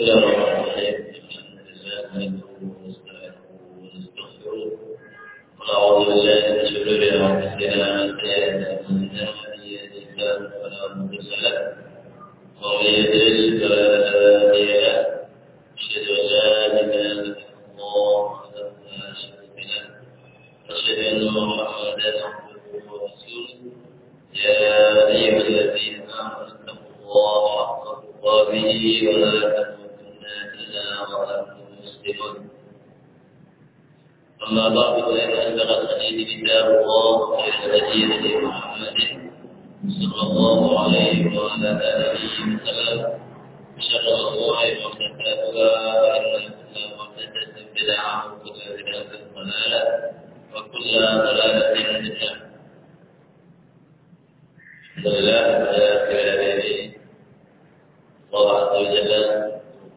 Bismillahirrahmanirrahim.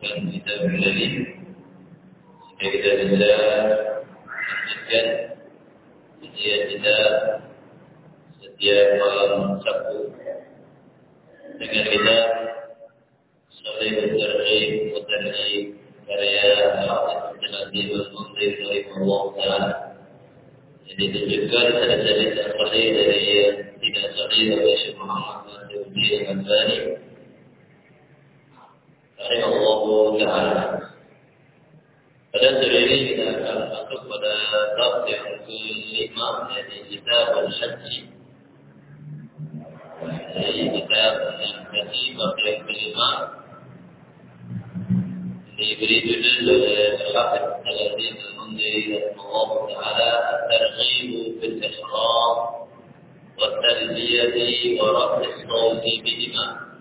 dalam kitab Al-Ladhi sehingga kita bisa menjadikan ujian kita setiap malam Sabtu dengan kita soleh berterjim berterjim karya Al-Ladhi Al-Mundhi Rahimahullah Ta'ala jadi tunjukkan hadis-hadis yang dari tidak sahih oleh Syekh Muhammad Al-Ladhi Al-Albani رحمة الله تعالى فدل دليل أن ولا تقطع كل ما يعني كتاب الحج يعني كتاب الحج الإمام، اللي يريد الحافظ الذين المنذري رحمه الله تعالى الترغيب في الإحرام والتلبية ورفع الصوت بهما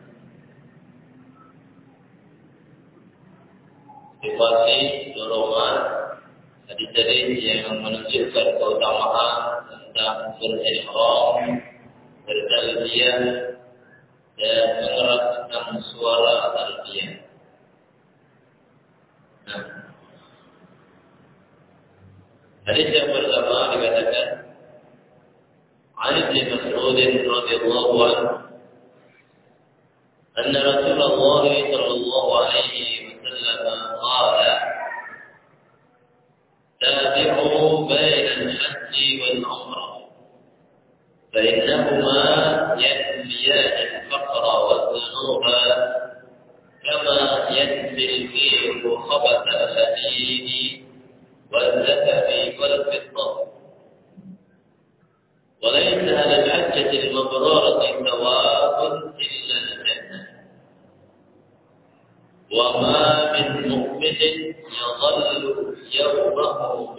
motivasi dorongan hadis-hadis yang menunjukkan keutamaan tentang berihram, bertalbiyah dan mengeraskan suara talbiyah. Nah, hadis yang pertama dikatakan عن ابن مسعود رضي الله عنه أن رسول الله صلى الله عليه يتابعه بين الحج والعمرة. فإنهما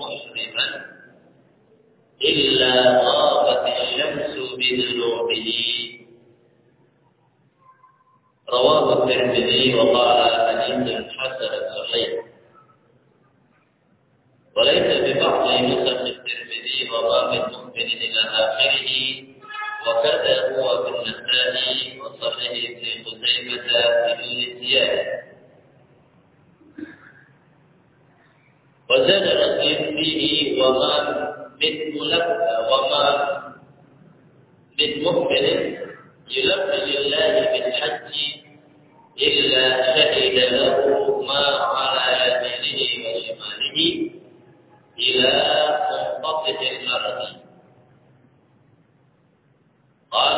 محرما إلا غابت الشمس بذنوبه رواه الترمذي وقال حديث حسن صحيح. وليس ببعض نسخ الترمذي وما من مؤمن إلى آخره وكذا هو في النسائي وصحيح ابن خزيمة بدون زيادة الرقيب فيه وما من ملبى وما من مؤمن يلبى لله بالحج إلا شهد له ما على يمينه وشماله إلى منقطع الأرض قال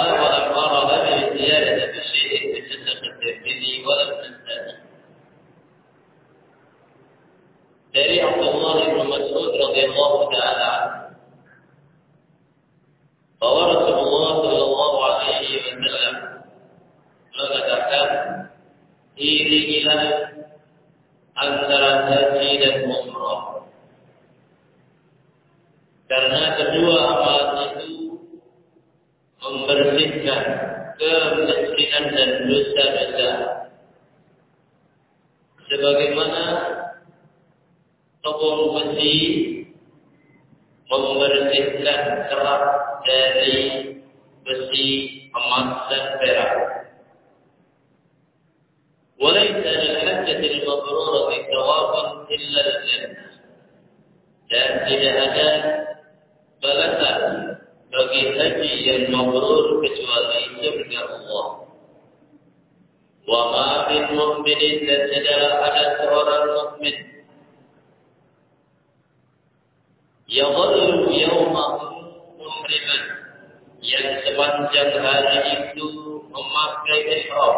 sepanjang hari itu memakai ihram.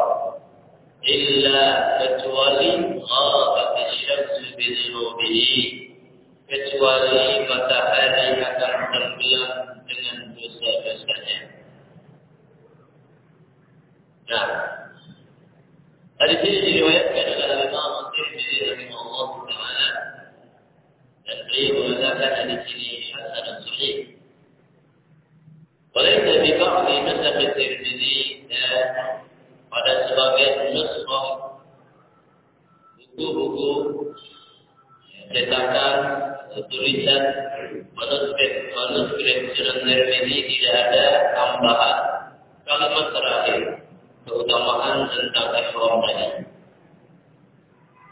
Illa kecuali ghabat asy-syamsu bi kecuali matahari akan tenggelam dengan dosa-dosanya. Nah, Hadis ini diriwayatkan oleh Imam Tirmidzi rahimahullah taala. Dan beliau mengatakan hadis ini hasan sahih. وليس ببعض نسخ الترمذي pada sebagian nuskhah buku-buku cetakan tulisan manuskrip manuskrip Sunan Tirmidzi tidak ada tambahan kalimat terakhir keutamaan tentang ihram tadi.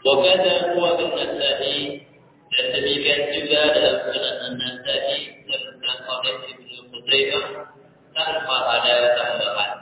Wakada huwa bin Nasa'i dan demikian juga dalam Sunan An-Nasa'i tentang hadis Ibnu Qutaibah tanpa ada tambahan.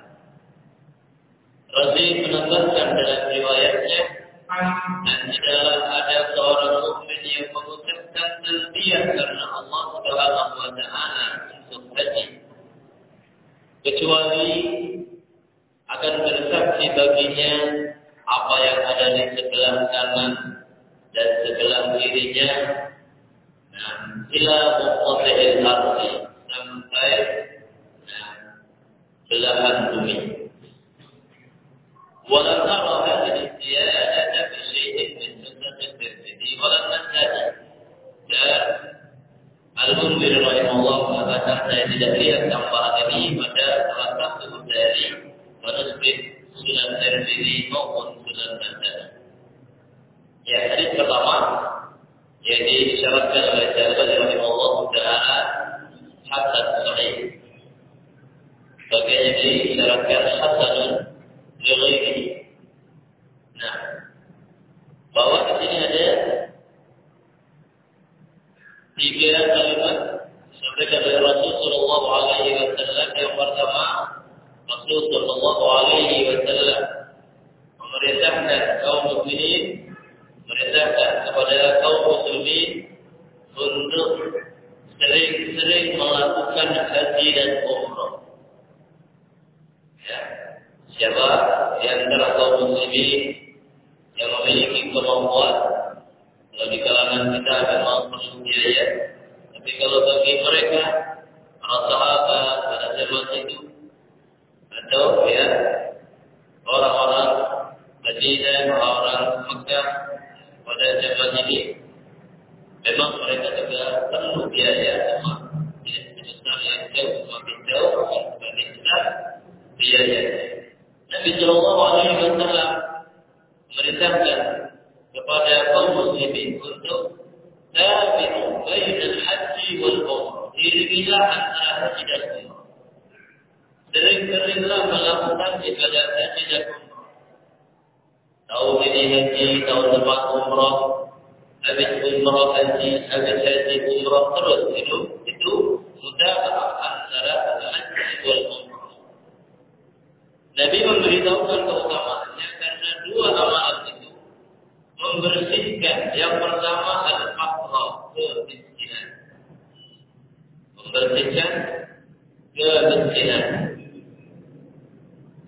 Kepada kaum muslimin untuk tabi'u bainal haji wal umrah. Iringilah antara haji dan umrah. Sering-seringlah melakukan ibadah haji dan umrah. Tahun ini haji, tahun depan umrah, habis umrah haji, habis haji umrah terus itu itu sudah antara haji wal umrah. Nabi memberitahukan keutamaannya karena dua amalan membersihkan yang pertama al-faqra kemiskinan. Membersihkan kemiskinan.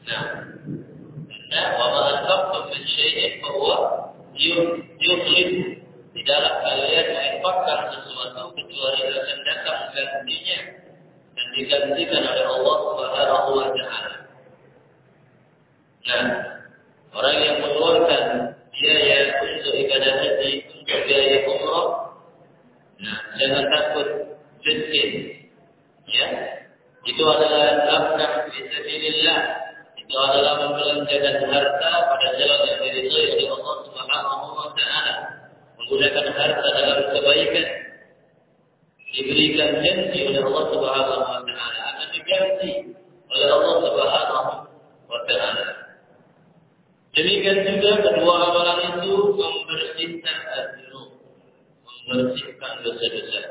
Nah, karena wa ma anfaqtum min syai'in fa huwa yukhlif. Tidaklah kalian menginfakkan sesuatu kecuali akan datang gantinya dan digantikan oleh Allah Subhanahu wa taala. Nah, orang yang mengeluarkan biaya untuk ibadah haji, untuk biaya umrah, nah, jangan takut miskin. Ya, itu adalah nafkah fisabilillah. Itu adalah membelanjakan harta pada jalan yang diridhoi oleh Allah Subhanahu wa taala. Menggunakan harta dalam kebaikan diberikan janji oleh Allah Subhanahu wa taala akan diganti oleh Allah Subhanahu. Demikian juga kedua amalan itu membersihkan adzunub, membersihkan dosa-dosa.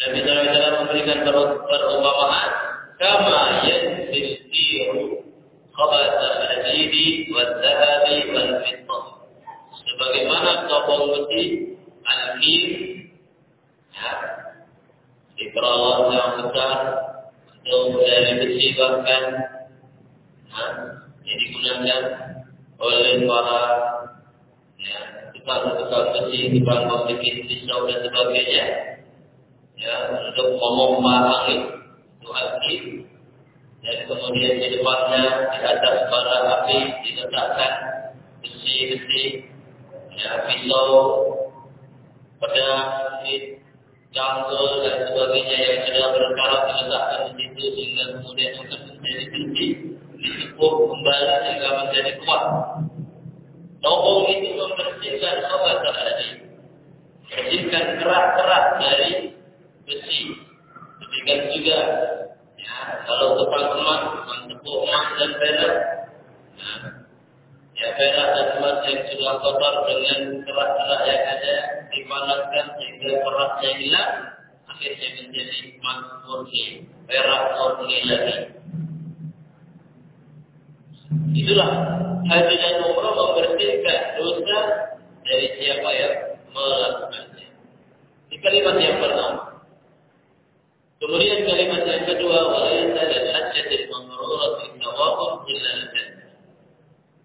Nabi SAW memberikan perumpamaan kama yanzil tiru khabata al hadidi wal zahabi wal fitnah. Sebagaimana topong besi, al-kir, ya, di perawat yang besar, untuk dari besi bahkan, yang digunakan oleh para ya, tukang-tukang besi, tukang membuat pisau dan sebagainya, ya, untuk memompa angin, itu al-kir, dan kemudian di depannya di atas bara api diletakkan besi-besi ya pisau pedang cangkul dan sebagainya yang sudah berkarat diletakkan di situ sehingga kemudian besi ditepuk kembali sehingga menjadi kuat. Topong itu membersihkan obat tadi bersihkan kerak-kerak dari besi. Demikian juga Ya, kalau emas, tukang tepuk emas dan perak, ya, ya perak dan emas yang sudah kotor dengan kerak-kerak yang ada dipanaskan sehingga keraknya hilang, akhirnya menjadi emas murni, perak murni lagi. Itulah haji dan umrah membersihkan dosa dari siapa yang melakukannya. Di kalimat yang pertama, Kemudian kalimat yang kedua, walaysa lil hajjatil mamrurati thawabun illa.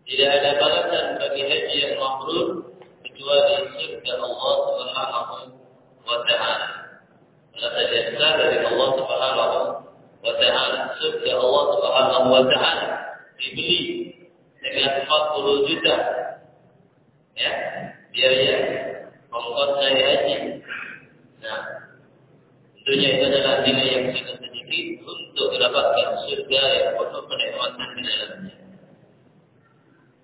Tidak ada balasan bagi haji yang mabrur kecuali surga Allah Subhanahu wa taala. Balasan besar dari Allah Subhanahu wa taala. Surga Allah Subhanahu wa taala dibeli dengan 40 juta ya biaya ongkos saya haji. Nah, Tentunya itu adalah nilai yang sangat sedikit untuk mendapatkan surga yang penuh kenikmatan di dalamnya.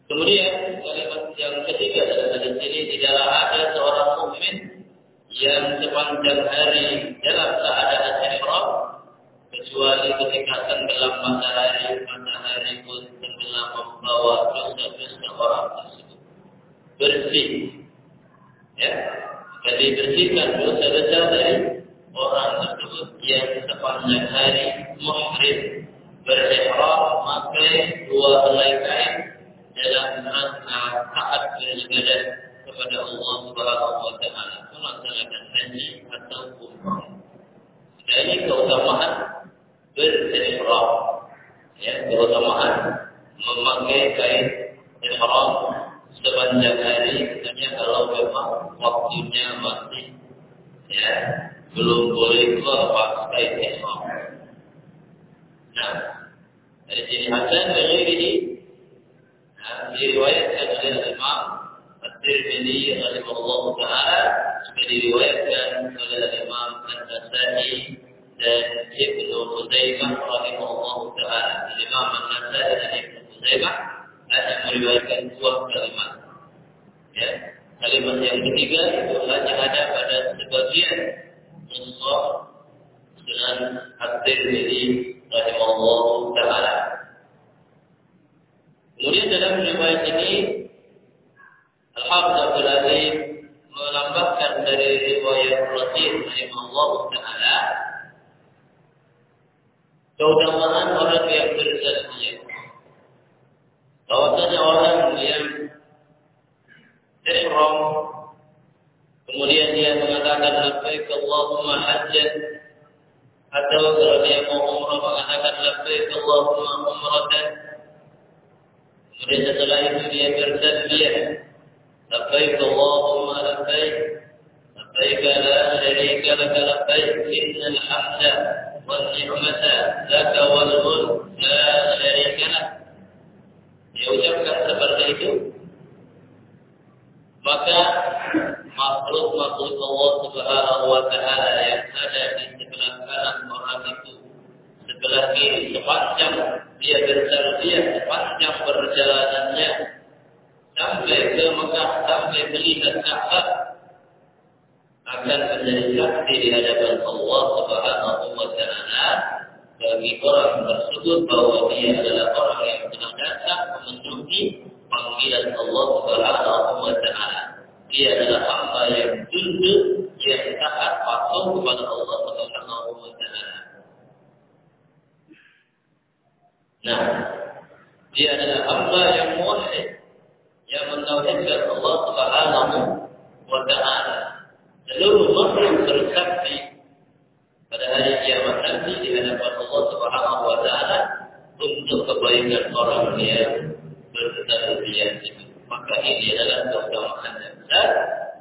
Kemudian kalimat yang ketiga adalah di sini tidaklah ada seorang mukmin yang sepanjang hari dalam keadaan ihram kecuali ketika tenggelam matahari matahari pun membawa dosa-dosa orang tersebut. Bersih. Ya. Jadi bersihkan dosa-dosa dari orang tersebut yang sepanjang hari muhrim berihram memakai dua helai kain dalam rangka taat beribadah kepada Allah Subhanahu wa taala. Melaksanakan haji atau umrah. Dan ini keutamaan berihram. Ya, keutamaan memakai kain ihram sepanjang hari misalnya kalau memang waktunya masih ya belum boleh lepas kain ihram. Nah, dari sini Hasan dari ini nah, diriwayatkan oleh Imam At-Tirmidzi rahimahullah taala diriwayatkan oleh Imam An-Nasa'i dan Ibnu Khuzaimah rahimahullah taala. Imam An-Nasa'i dan Ibnu Khuzaimah ada meriwayatkan dua kalimat. Ya, kalimat yang ketiga itu hanya ada pada sebagian Nusrah dengan At-Tirmidzi rahimahullah taala. Kemudian dalam riwayat ini Al-Hafiz Abdul Aziz melambangkan dari riwayat Rasul rahimahullah taala keutamaan orang yang berzakia. Bahwasanya orang yang ihram Kemudian dia mengatakan labbaik Allahumma hajjan atau kalau dia mau umrah mengatakan labbaik Allahumma umratan. Kemudian setelah itu dia bertasbih labbaik Allahumma labbaik labbaik la syarika lak labbaik innal hamda wan ni'mata lak wal mulk la syarika lak. Dia ucapkan seperti itu maka makhluk-makhluk Allah Subhanahu wa taala yang ada di sebelah kanan orang itu sebelah kiri sepanjang dia bertarbiyah sepanjang perjalanannya sampai ke Mekah sampai melihat Ka'bah akan menjadi saksi di hadapan Allah Subhanahu wa taala bagi orang tersebut bahwa dia adalah orang yang telah datang memenuhi panggilan Allah Subhanahu wa taala dia adalah hamba yang tunduk, yang taat patuh kepada Allah Subhanahu wa taala. Nah, Dia adalah hamba yang muwahhid yang mentauhidkan Allah Subhanahu wa taala. Seluruh makhluk bersaksi pada hari kiamat nanti di hadapan Allah Subhanahu wa taala untuk kebaikan orang yang bertarbiyah itu. Maka ini adalah keutamaan yang besar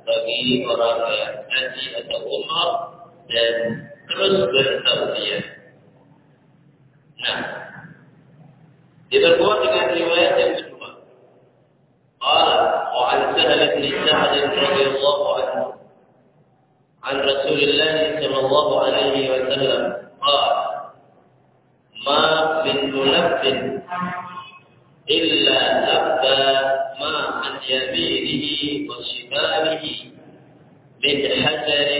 bagi orang yang haji atau umar dan terus bertarbiyah. Nah, diperkuat dengan riwayat yang kedua. Qala wa an Sahal bin Sa'd radhiyallahu anhu عن رسول الله صلى الله عليه وسلم قال ما من ملف إلا أبى ما عن يمينه وشماله من حجر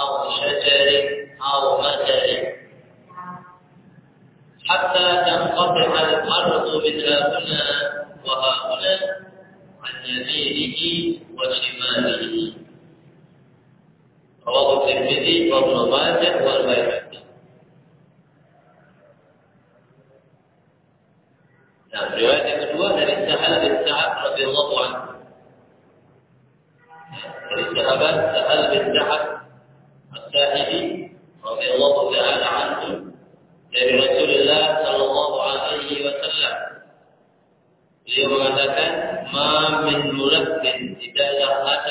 أو شجر أو مدر حتى تنقطع الأرض من هنا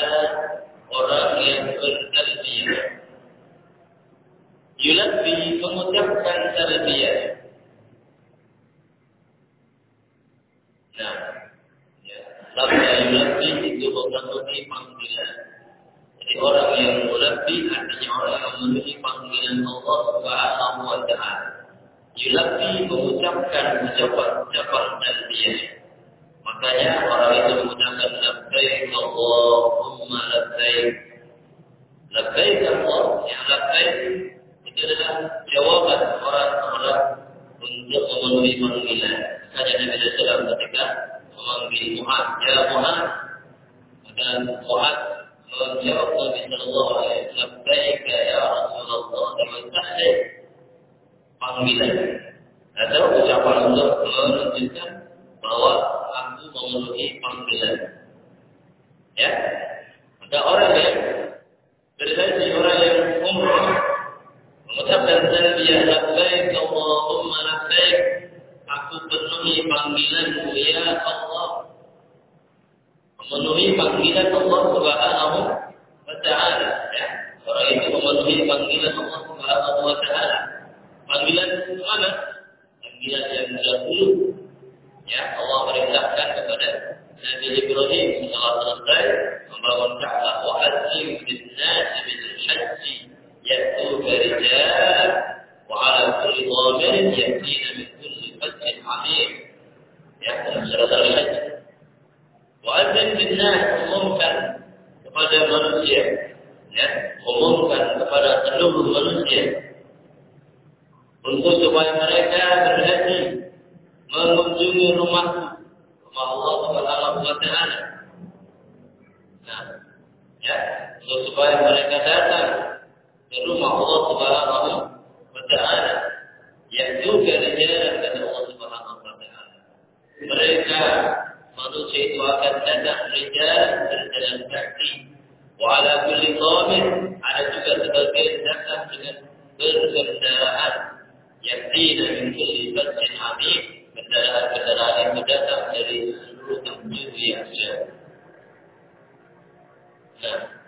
ada orang yang bertalbiyah." Subhanahu wa taala yang juga dijalan kata Allah Subhanahu wa taala. Mereka manusia itu akan datang rijal berjalan kaki. Wa kulli dhamir ada juga sebagian datang dengan berkendaraan yang tidak kulli fajrin amik kendaraan-kendaraan yang dari seluruh penjuru yang jauh. Nah,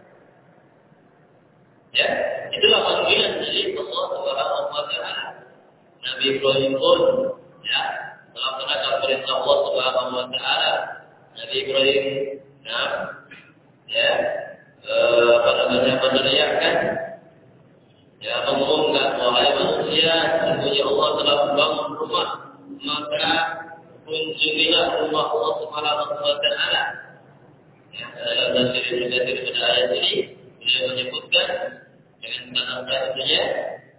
Ya, itulah panggilan Allah Subhanahu wa taala. Nabi Ibrahim pun ya, melaksanakan perintah Allah Subhanahu wa taala. Nabi Ibrahim nah, ya, eh, apa namanya meneriakkan ya mengumumkan wahai manusia sesungguhnya Allah telah membangun rumah maka kunjungilah rumah Allah Subhanahu wa taala. Ya, dalam tafsir tafsir pada ayat ini beliau menyebutkan dengan kata-katanya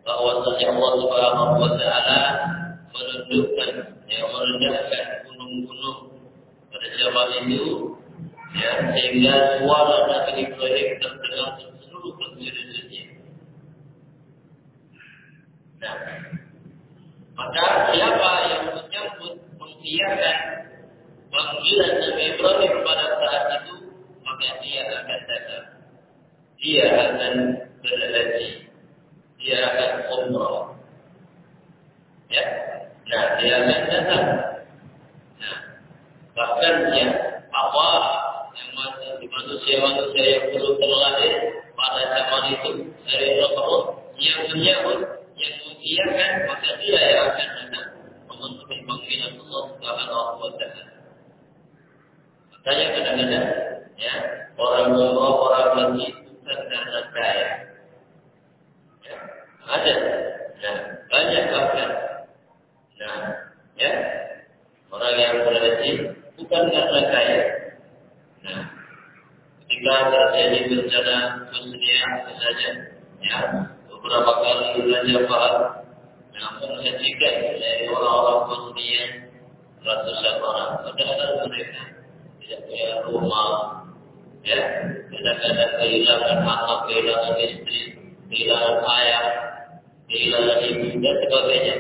bahwa saja Allah Subhanahu wa taala menundukkan yang merendahkan gunung-gunung pada zaman itu ya sehingga suara berencana maksudnya apa saja. Ya, beberapa kali belanja bahan yang menyajikan dari orang-orang kesenian ratusan orang. Padahal mereka tidak punya rumah, ya, kadang-kadang kehilangan anak, kehilangan istri, kehilangan ayah, kehilangan ibu dan sebagainya.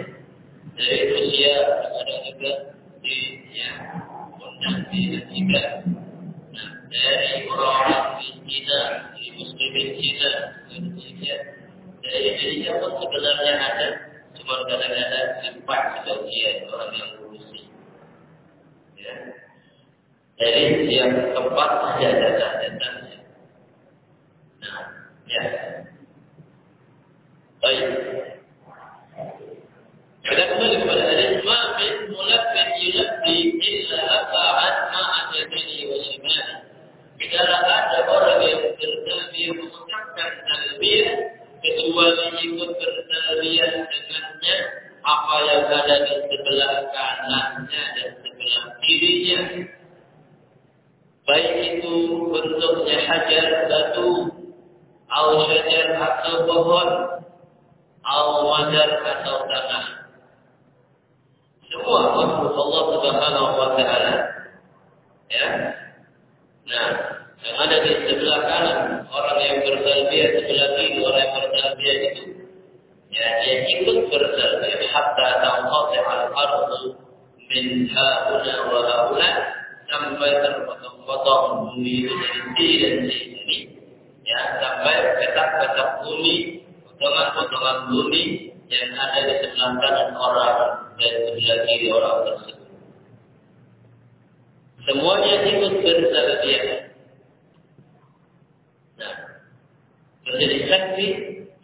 pasti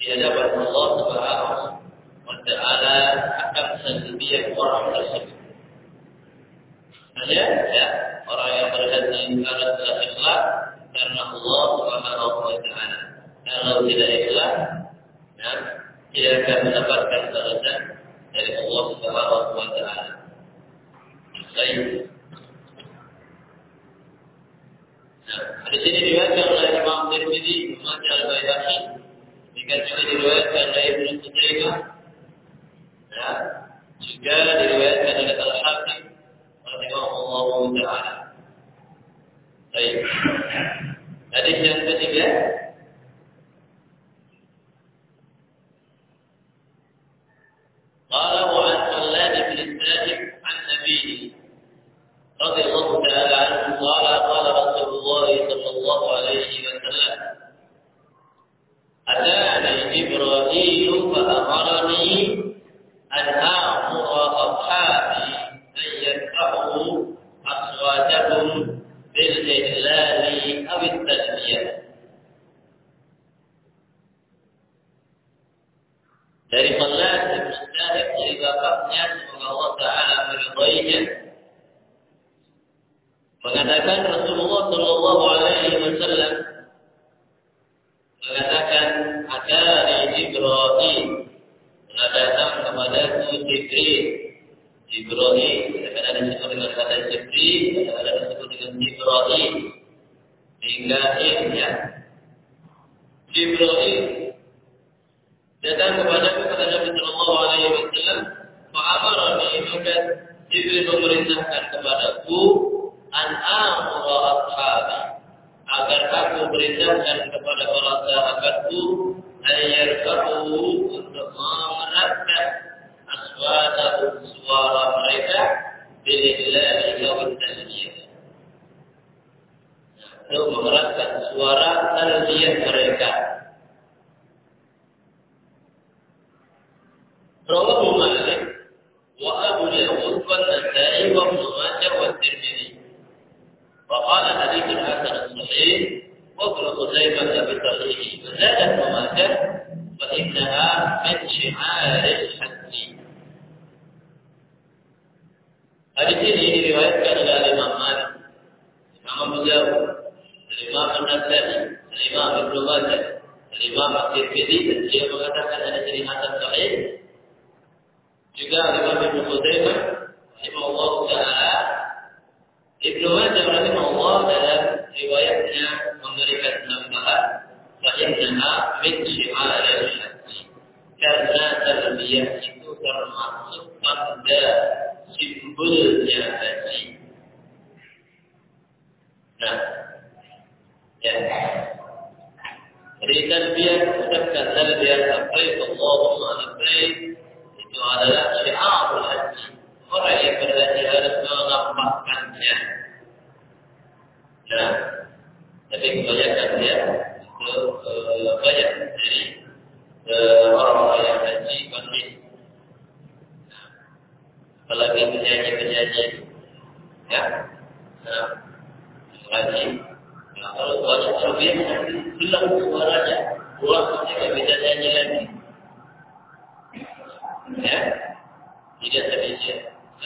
di hadapan Allah Subhanahu wa taala akan sendirian orang tersebut. Hanya ya, orang yang berhati karena telah ikhlas karena Allah Subhanahu wa taala. Kalau tidak ikhlas, ya, tidak akan mendapatkan dia itu termasuk pada simbolnya haji. Nah, ya. Jadi tarbiyah ucapkan sampai ke Allahumma labbaik itu adalah syiar haji. Orang yang berhaji harus mengamalkannya Nah, tapi kebanyakan dia itu banyak dari eh, orang-orang yang apalagi penyanyi-penyanyi ya. Nah, lagi nah, kalau banyak lebih hilang suaranya pulang mereka bisa nyanyi lagi. Ya tidak terbiasa.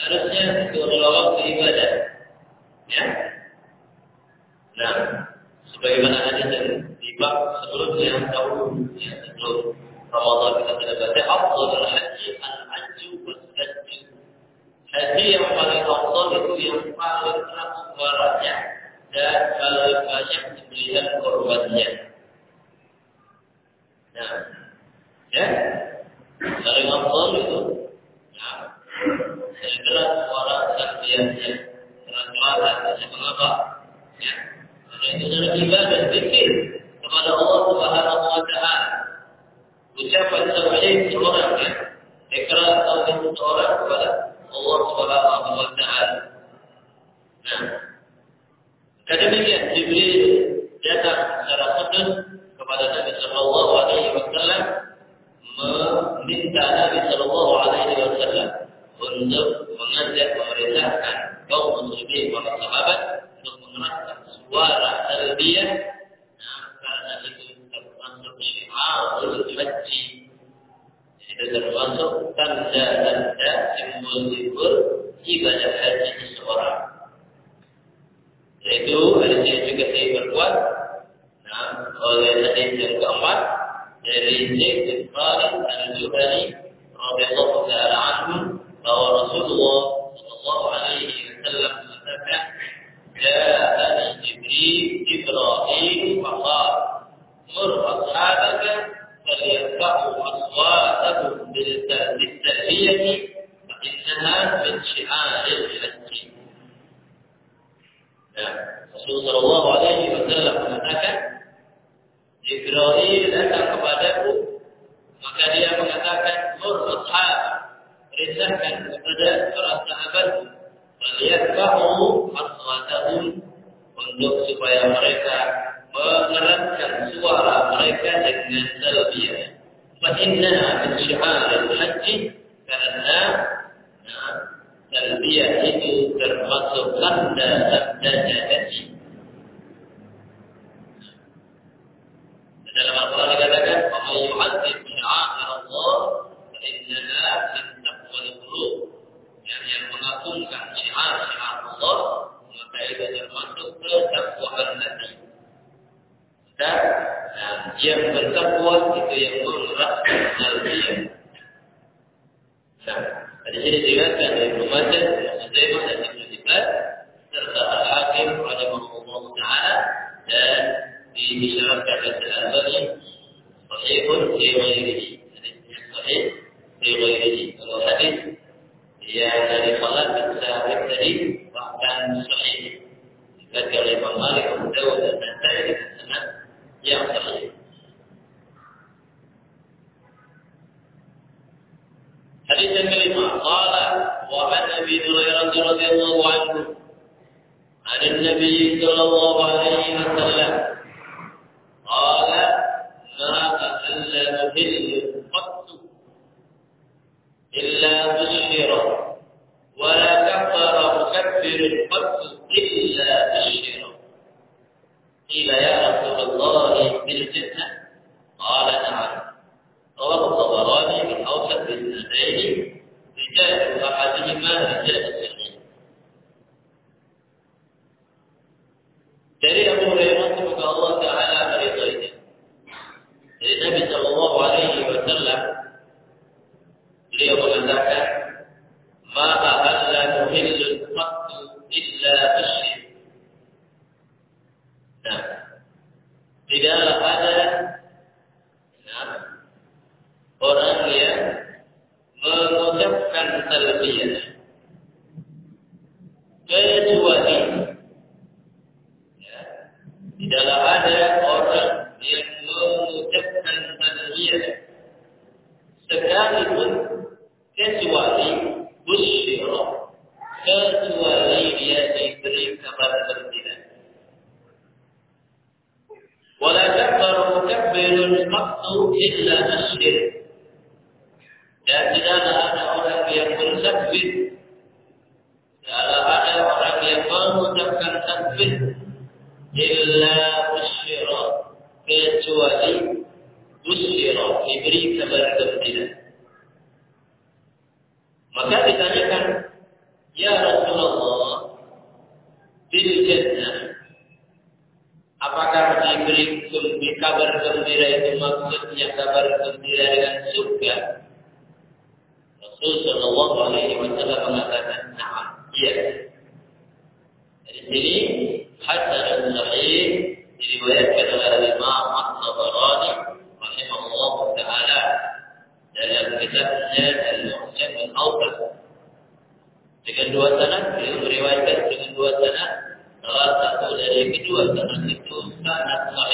Harusnya itu melawat ibadah ya. Nah sebagaimana hadis yang tiba sebelumnya tahun ya sebelum Ramadan kita sudah baca Abdul Haji jadi yang paling afdal itu yang paling keras suaranya dan paling banyak diberikan korbannya. dan dengan dua sanad meriwayatkan dengan dua sanad salah satu dari kedua sanad itu sanad sahih